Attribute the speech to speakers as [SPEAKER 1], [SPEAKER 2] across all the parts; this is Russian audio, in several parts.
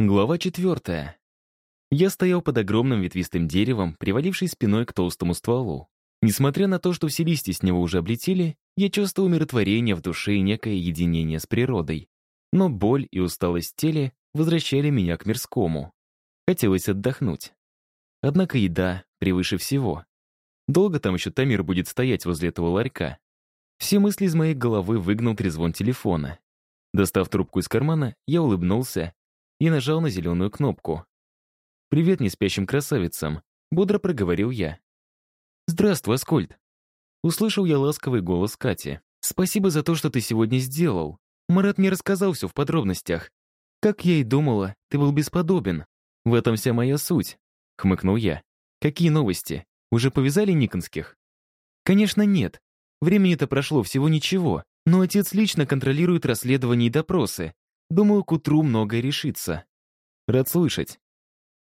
[SPEAKER 1] Глава четвертая. Я стоял под огромным ветвистым деревом, привалившись спиной к толстому стволу. Несмотря на то, что все листья с него уже облетели, я чувствовал умиротворение в душе и некое единение с природой. Но боль и усталость теле возвращали меня к мирскому. Хотелось отдохнуть. Однако еда превыше всего. Долго там еще Тамир будет стоять возле этого ларька? Все мысли из моей головы выгнал трезвон телефона. Достав трубку из кармана, я улыбнулся и нажал на зеленую кнопку. «Привет неспящим красавицам», — бодро проговорил я. «Здравствуй, Аскольд». Услышал я ласковый голос Кати. «Спасибо за то, что ты сегодня сделал. Марат мне рассказал все в подробностях. Как я и думала, ты был бесподобен. В этом вся моя суть», — хмыкнул я. «Какие новости? Уже повязали Никонских?» «Конечно, нет. Времени-то прошло всего ничего, но отец лично контролирует расследование и допросы. Думаю, к утру многое решится. Рад слышать.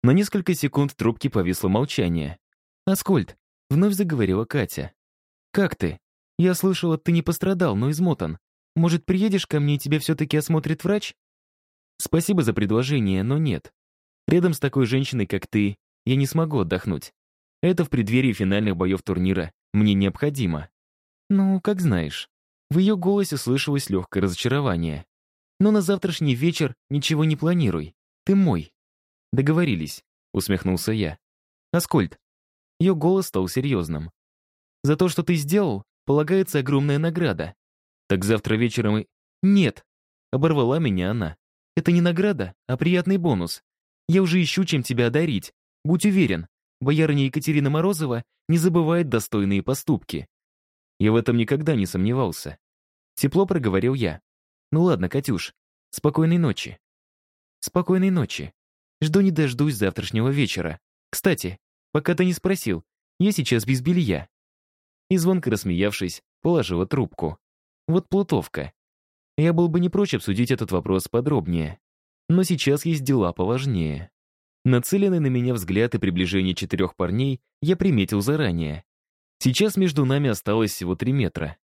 [SPEAKER 1] На несколько секунд в трубке повисло молчание. «Аскольд», — вновь заговорила Катя. «Как ты? Я слышала, ты не пострадал, но измотан. Может, приедешь ко мне и тебя все-таки осмотрит врач?» «Спасибо за предложение, но нет. Рядом с такой женщиной, как ты, я не смогу отдохнуть. Это в преддверии финальных боев турнира мне необходимо». «Ну, как знаешь». В ее голосе слышалось легкое разочарование. Но на завтрашний вечер ничего не планируй. Ты мой. Договорились, усмехнулся я. Аскольд. Ее голос стал серьезным. За то, что ты сделал, полагается огромная награда. Так завтра вечером и... Нет, оборвала меня она. Это не награда, а приятный бонус. Я уже ищу, чем тебя одарить. Будь уверен, боярыня Екатерина Морозова не забывает достойные поступки. Я в этом никогда не сомневался. Тепло проговорил я. Ну ладно, Катюш, спокойной ночи. Спокойной ночи. Жду не дождусь завтрашнего вечера. Кстати, пока ты не спросил, я сейчас без белья. И звонко рассмеявшись, положила трубку. Вот плутовка. Я был бы не прочь обсудить этот вопрос подробнее. Но сейчас есть дела поважнее. Нацеленный на меня взгляд и приближение четырех парней я приметил заранее. Сейчас между нами осталось всего три метра.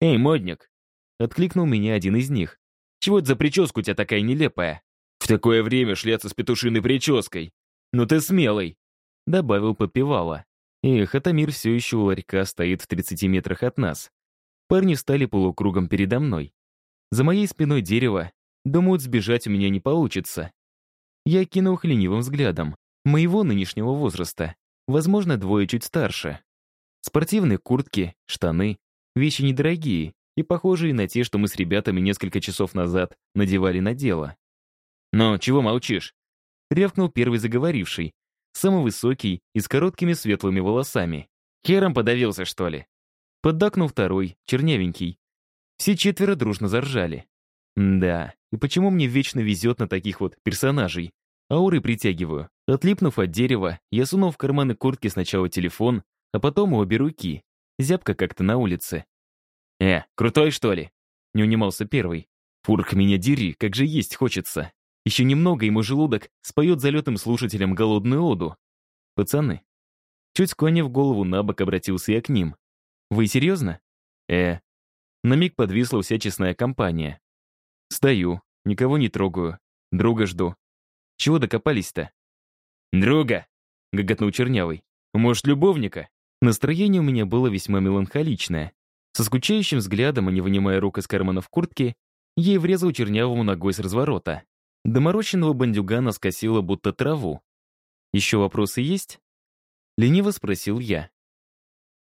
[SPEAKER 1] «Эй, модник, Откликнул меня один из них. «Чего это за прическа у тебя такая нелепая?» «В такое время шляться с петушиной прической! Ну ты смелый!» Добавил подпевала. Эх, Атамир все еще у ларька стоит в 30 метрах от нас. Парни встали полукругом передо мной. За моей спиной дерево. Думают, сбежать у меня не получится. Я кинул их ленивым взглядом. Моего нынешнего возраста. Возможно, двое чуть старше. Спортивные куртки, штаны. Вещи недорогие, и похожие на те, что мы с ребятами несколько часов назад надевали на дело. «Ну, чего молчишь?» — рявкнул первый заговоривший, самый высокий и с короткими светлыми волосами. «Хером подавился, что ли?» Поддакнул второй, чернявенький. Все четверо дружно заржали. Да, и почему мне вечно везет на таких вот персонажей? Ауры притягиваю. Отлипнув от дерева, я сунул в карманы куртки сначала телефон, а потом обе руки. Зябко как-то на улице. «Э, крутой, что ли?» Не унимался первый. «Фурк, меня дери, как же есть хочется. Еще немного, и мой желудок споет залетным слушателям голодную оду. Пацаны». Чуть склонив голову на бок, обратился я к ним. «Вы серьезно?» «Э». На миг подвисла вся честная компания. «Стою, никого не трогаю, друга жду. Чего докопались-то?» «Друга!» — гоготнул Чернявый. «Может, любовника?» Настроение у меня было весьма меланхоличное. Со скучающим взглядом и не вынимая рук из карманов куртки, ей врезал чернявому ногой с разворота. Доморощенного бандюгана скосило будто траву. «Еще вопросы есть?» Лениво спросил я.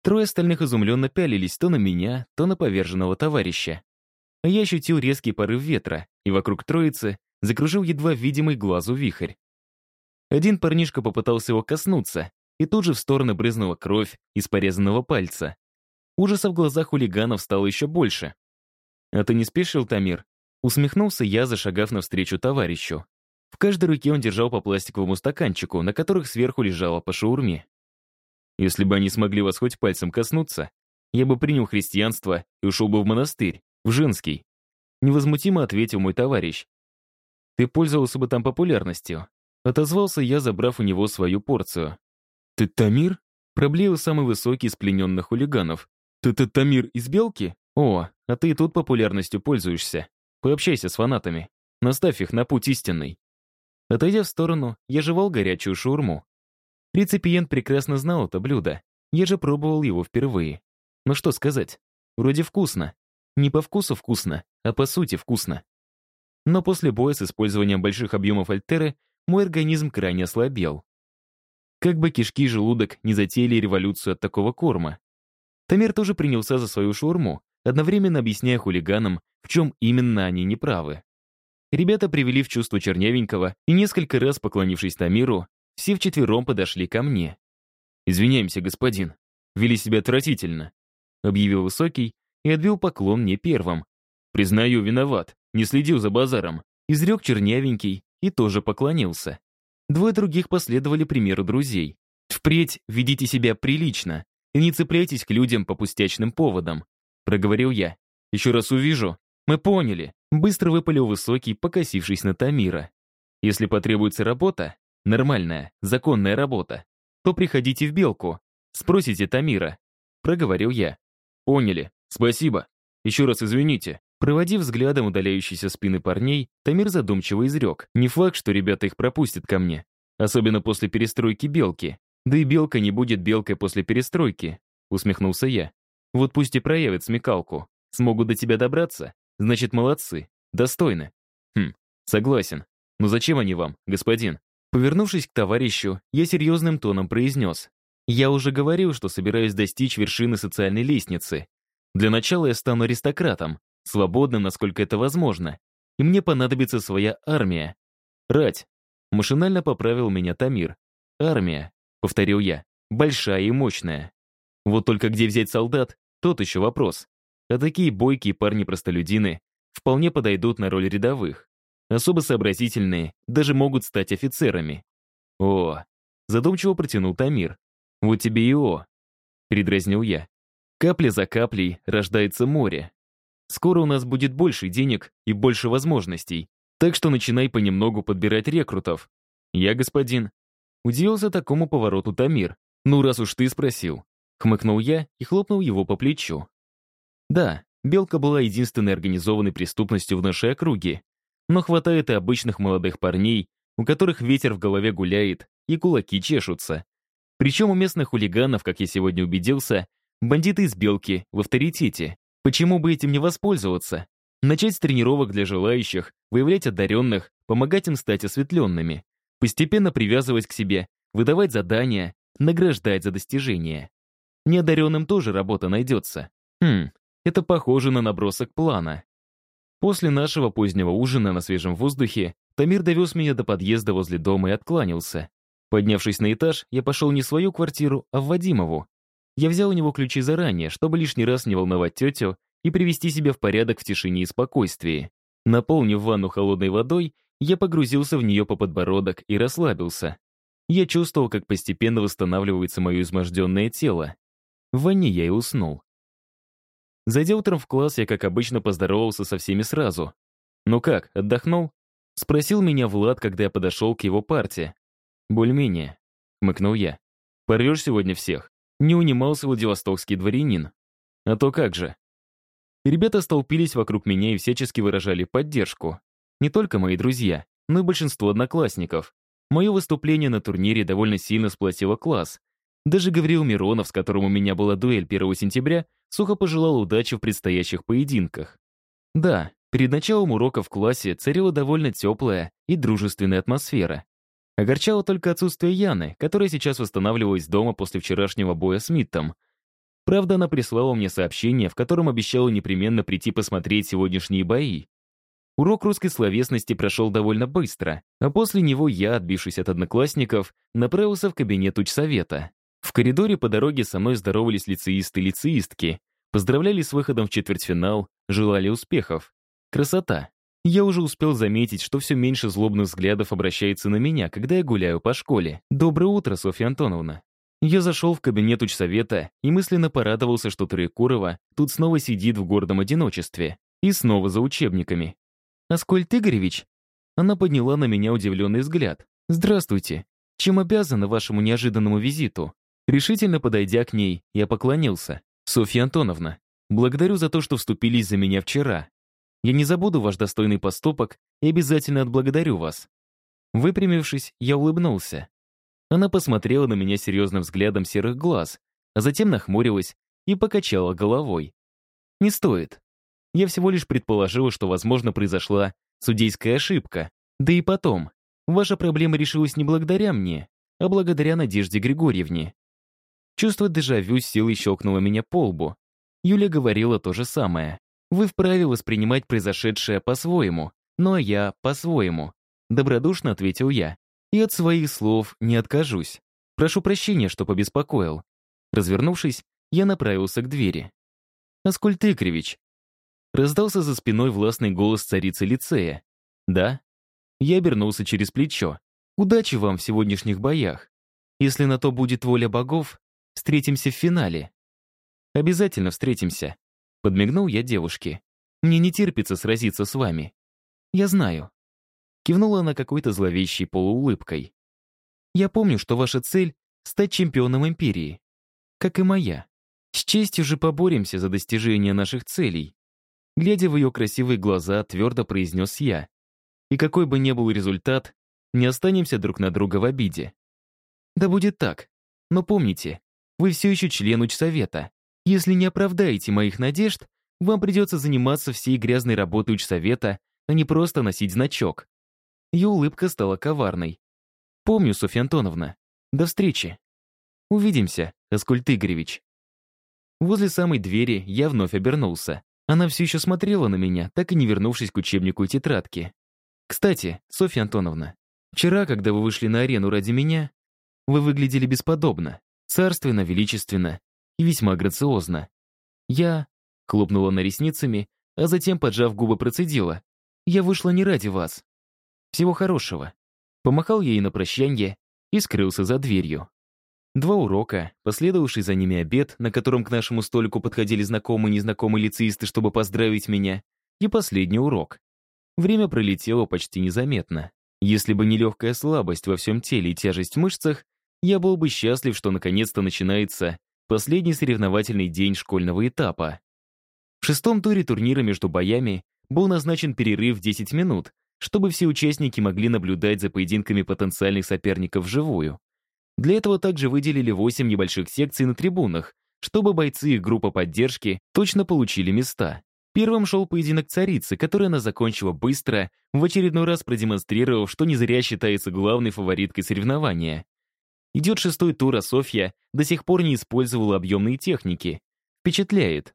[SPEAKER 1] Трое остальных изумленно пялились то на меня, то на поверженного товарища. А я ощутил резкий порыв ветра, и вокруг троицы закружил едва видимый глазу вихрь. Один парнишка попытался его коснуться, и тут же в стороны брызнула кровь из порезанного пальца. Ужаса в глазах хулиганов стало еще больше. «А ты не спешил, Тамир?» Усмехнулся я, зашагав навстречу товарищу. В каждой руке он держал по пластиковому стаканчику, на которых сверху лежала по шаурме. «Если бы они смогли вас хоть пальцем коснуться, я бы принял христианство и ушел бы в монастырь, в женский». Невозмутимо ответил мой товарищ. «Ты пользовался бы там популярностью». Отозвался я, забрав у него свою порцию. «Ты Тамир?» Проблеял самый высокий из плененных хулиганов. «Ты Тамир из Белки? О, а ты и тут популярностью пользуешься. Пообщайся с фанатами. Наставь их на путь истинный». Отойдя в сторону, я жевал горячую шаурму. Реципиент прекрасно знал это блюдо. Я же пробовал его впервые. Но что сказать? Вроде вкусно. Не по вкусу вкусно, а по сути вкусно. Но после боя с использованием больших объемов альтеры мой организм крайне ослабел. Как бы кишки и желудок не затеяли революцию от такого корма. Тамир тоже принялся за свою шаурму, одновременно объясняя хулиганам, в чем именно они неправы. Ребята привели в чувство чернявенького и несколько раз, поклонившись Тамиру, все вчетвером подошли ко мне. «Извиняемся, господин. Вели себя отвратительно», — объявил Высокий и отбил поклон мне первым. «Признаю, виноват, не следил за базаром», — изрек чернявенький и тоже поклонился. Двое других последовали примеру друзей. «Впредь ведите себя прилично и не цепляйтесь к людям по пустячным поводам», — проговорил я. «Еще раз увижу. Мы поняли», Быстро выпалил высокий, покосившись на Тамира. Если потребуется работа, нормальная, законная работа, то приходите в Белку, спросите Тамира. Проговорил я. Поняли. Спасибо. Еще раз извините. Проводив взглядом удаляющиеся спины парней, Тамир задумчиво изрек. Не факт, что ребята их пропустят ко мне. Особенно после перестройки Белки. Да и Белка не будет Белкой после перестройки. Усмехнулся я. Вот пусть и проявят смекалку. Смогут до тебя добраться, Значит, молодцы. Достойны. Хм, согласен. Но зачем они вам, господин? Повернувшись к товарищу, я серьезным тоном произнес. Я уже говорил, что собираюсь достичь вершины социальной лестницы. Для начала я стану аристократом, свободным, насколько это возможно. И мне понадобится своя армия. Рать. Машинально поправил меня Тамир. Армия, повторил я, большая и мощная. Вот только где взять солдат, тот еще вопрос. А такие бойкие парни-простолюдины вполне подойдут на роль рядовых. Особо сообразительные даже могут стать офицерами. О, задумчиво протянул Тамир. Вот тебе и о. Передразнил я. Капля за каплей рождается море. Скоро у нас будет больше денег и больше возможностей, так что начинай понемногу подбирать рекрутов. Я, господин. Удивился такому повороту Тамир. Ну, раз уж ты спросил. Хмыкнул я и хлопнул его по плечу. Да, Белка была единственной организованной преступностью в нашей округе, но хватает и обычных молодых парней, у которых ветер в голове гуляет и кулаки чешутся. Причем у местных хулиганов, как я сегодня убедился, бандиты из Белки в авторитете. Почему бы этим не воспользоваться? Начать с тренировок для желающих, выявлять одаренных, помогать им стать осветленными, постепенно привязывать к себе, выдавать задания, награждать за достижения. Неодаренным тоже работа найдется. Хм, это похоже на набросок плана. После нашего позднего ужина на свежем воздухе Тамир довез меня до подъезда возле дома и откланялся. Поднявшись на этаж, я пошел не в свою квартиру, а в Вадимову. Я взял у него ключи заранее, чтобы лишний раз не волновать тетю и привести себя в порядок в тишине и спокойствии. Наполнив ванну холодной водой, я погрузился в нее по подбородок и расслабился. Я чувствовал, как постепенно восстанавливается мое изможденное тело. В ванне я и уснул. Зайдя утром в класс, я, как обычно, поздоровался со всеми сразу. «Ну как, отдохнул?» Спросил меня Влад, когда я подошел к его парте. «Более-менее», — хмыкнул я. «Порвешь сегодня всех?» Не унимался владивостокский дворянин. «А то как же?» Ребята столпились вокруг меня и всячески выражали поддержку. Не только мои друзья, но и большинство одноклассников. Мое выступление на турнире довольно сильно сплотило класс. Даже Гавриил Миронов, с которым у меня была дуэль 1 сентября, сухо пожелал удачи в предстоящих поединках. Да, перед началом урока в классе царила довольно теплая и дружественная атмосфера. Огорчало только отсутствие Яны, которая сейчас восстанавливалась дома после вчерашнего боя с Миттом. Правда, она прислала мне сообщение, в котором обещала непременно прийти посмотреть сегодняшние бои. Урок русской словесности прошел довольно быстро, а после него я, отбившись от одноклассников, направился в кабинет учсовета. В коридоре по дороге со мной здоровались лицеисты и лицеистки, поздравляли с выходом в четвертьфинал, желали успехов. Красота. Я уже успел заметить, что все меньше злобных взглядов обращается на меня, когда я гуляю по школе. «Доброе утро, Софья Антоновна». Я зашел в кабинет учсовета и мысленно порадовался, что Троекурова тут снова сидит в гордом одиночестве. И снова за учебниками. «Аскольд Игоревич?» Она подняла на меня удивленный взгляд. «Здравствуйте. Чем обязана вашему неожиданному визиту?» Решительно подойдя к ней, я поклонился. «Софья Антоновна, благодарю за то, что вступились за меня вчера. Я не забуду ваш достойный поступок и обязательно отблагодарю вас». Выпрямившись, я улыбнулся. Она посмотрела на меня серьезным взглядом серых глаз, а затем нахмурилась и покачала головой. «Не стоит. Я всего лишь предположила, что, возможно, произошла судейская ошибка. Да и потом, ваша проблема решилась не благодаря мне, а благодаря Надежде Григорьевне. Чувство дежавю силой щелкнуло меня по лбу. Юля говорила то же самое. Вы вправе воспринимать произошедшее по-своему, ну а я по-своему. Добродушно ответил я. И от своих слов не откажусь. Прошу прощения, что побеспокоил. Развернувшись, я направился к двери. «Аскольд Игоревич!» Раздался за спиной властный голос царицы лицея. «Да?» Я обернулся через плечо. «Удачи вам в сегодняшних боях. Если на то будет воля богов, встретимся в финале». «Обязательно встретимся», — подмигнул я девушке. «Мне не терпится сразиться с вами». «Я знаю». Кивнула она какой-то зловещей полуулыбкой. «Я помню, что ваша цель — стать чемпионом Империи. Как и моя. С честью же поборемся за достижение наших целей». Глядя в ее красивые глаза, твердо произнес я. «И какой бы ни был результат, не останемся друг на друга в обиде». «Да будет так. Но помните, вы все еще член учсовета. Если не оправдаете моих надежд, вам придется заниматься всей грязной работой учсовета, а не просто носить значок». Ее улыбка стала коварной. «Помню, Софья Антоновна. До встречи. Увидимся, Аскольд Игоревич». Возле самой двери я вновь обернулся. Она все еще смотрела на меня, так и не вернувшись к учебнику и тетрадке. «Кстати, Софья Антоновна, вчера, когда вы вышли на арену ради меня, вы выглядели бесподобно, царственно, величественно и весьма грациозно. Я...» — хлопнула на ресницами, а затем, поджав губы, процедила. «Я вышла не ради вас. Всего хорошего». Помахал ей на прощанье и скрылся за дверью. Два урока, последовавший за ними обед, на котором к нашему столику подходили знакомые и незнакомые лицеисты, чтобы поздравить меня, и последний урок. Время пролетело почти незаметно. Если бы не легкая слабость во всем теле и тяжесть в мышцах, я был бы счастлив, что наконец-то начинается последний соревновательный день школьного этапа. В шестом туре турнира между боями был назначен перерыв в 10 минут, чтобы все участники могли наблюдать за поединками потенциальных соперников вживую. Для этого также выделили 8 небольших секций на трибунах, чтобы бойцы и группа поддержки точно получили места. Первым шел поединок царицы, который она закончила быстро, в очередной раз продемонстрировав, что не зря считается главной фавориткой соревнования. Идет шестой тур, а Софья до сих пор не использовала объемные техники. Впечатляет.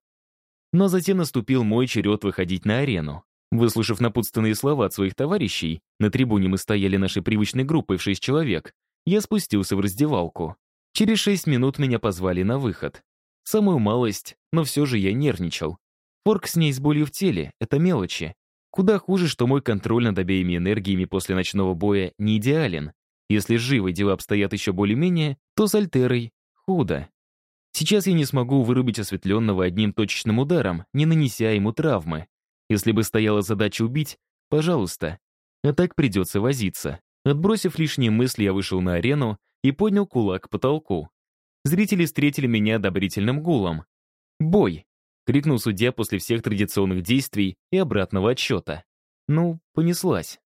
[SPEAKER 1] Но затем наступил мой черед выходить на арену. Выслушав напутственные слова от своих товарищей, на трибуне мы стояли нашей привычной группой в шесть человек, я спустился в раздевалку. Через шесть минут меня позвали на выход. Самую малость, но все же я нервничал. Форк с ней с болью в теле — это мелочи. Куда хуже, что мой контроль над обеими энергиями после ночного боя не идеален. Если с живой дела обстоят еще более-менее, то с альтерой худо. Сейчас я не смогу вырубить осветленного одним точечным ударом, не нанеся ему травмы. Если бы стояла задача убить, пожалуйста. А так придется возиться. Отбросив лишние мысли, я вышел на арену и поднял кулак к потолку. Зрители встретили меня одобрительным гулом. «Бой!» — крикнул судья после всех традиционных действий и обратного отсчета. Ну, понеслась.